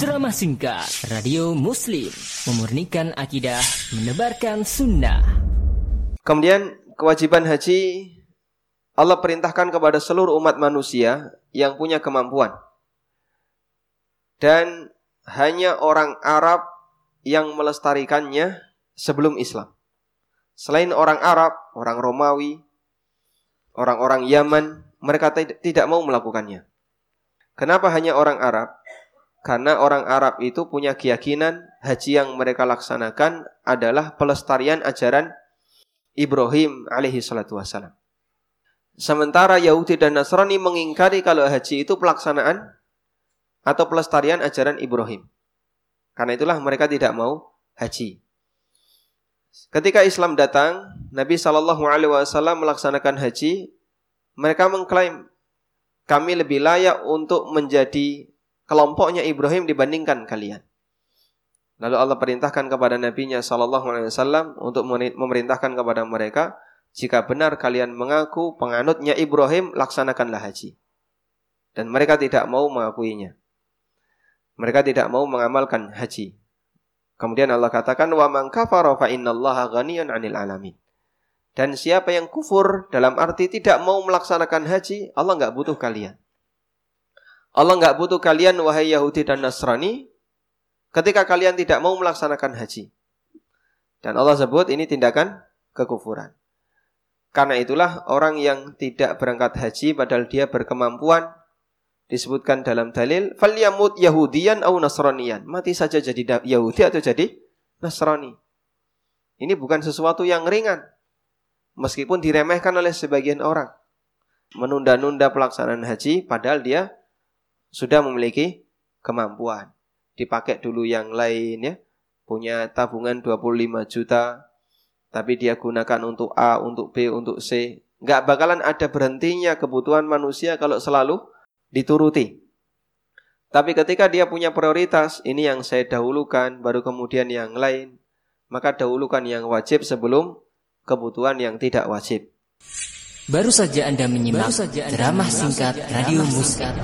Ceramah singkat Radio Muslim Memurnikan akidah Menebarkan sunnah. Kemudian kewajiban haji Allah perintahkan kepada seluruh umat manusia Yang punya kemampuan. Dan hanya orang Arab Yang melestarikannya Sebelum Islam. Selain orang Arab, orang Romawi Orang-orang Yaman Mereka tidak mau melakukannya. Kenapa hanya orang Arab? Karena orang Arab itu punya keyakinan haji yang mereka laksanakan adalah pelestarian ajaran Ibrahim alaihi salatu wassalam. Sementara Yahudi dan Nasrani mengingkari kalau haji itu pelaksanaan atau pelestarian ajaran Ibrahim. Karena itulah mereka tidak mau haji. Ketika Islam datang, Nabi Shallallahu Alaihi Wasallam melaksanakan haji. Mereka mengklaim kami lebih layak untuk menjadi kelompoknya Ibrahim dibandingkan kalian. Lalu Allah perintahkan kepada nabinya sallallahu alaihi wasallam untuk memerintahkan kepada mereka, jika benar kalian mengaku penganutnya Ibrahim, laksanakanlah haji. Dan mereka tidak mau mengakuinya. Mereka tidak mau mengamalkan haji. Kemudian Allah katakan wa man kafara fa innallaha ghaniyun 'anil alamin. Dan siapa yang kufur dalam arti tidak mau melaksanakan haji, Allah nggak butuh kalian. Allah nggak butuh kalian wahai Yahudi dan Nasrani ketika kalian tidak mau melaksanakan haji. Dan Allah sebut ini tindakan kekufuran. Karena itulah orang yang tidak berangkat haji padahal dia berkemampuan disebutkan dalam dalil falyamut yahudiyan au nasraniyan. Mati saja jadi Yahudi atau jadi Nasrani. Ini bukan sesuatu yang ringan. Meskipun diremehkan oleh sebagian orang. Menunda-nunda pelaksanaan haji padahal dia sudah memiliki kemampuan. Dipakai dulu yang lain ya. Punya tabungan 25 juta. Tapi dia gunakan untuk A, untuk B, untuk C. Nggak bakalan ada berhentinya kebutuhan manusia kalau selalu dituruti. Tapi ketika dia punya prioritas, ini yang saya dahulukan, baru kemudian yang lain. Maka dahulukan yang wajib sebelum kebutuhan yang tidak wajib. Baru saja Anda menyimak ceramah singkat Radio Muskat.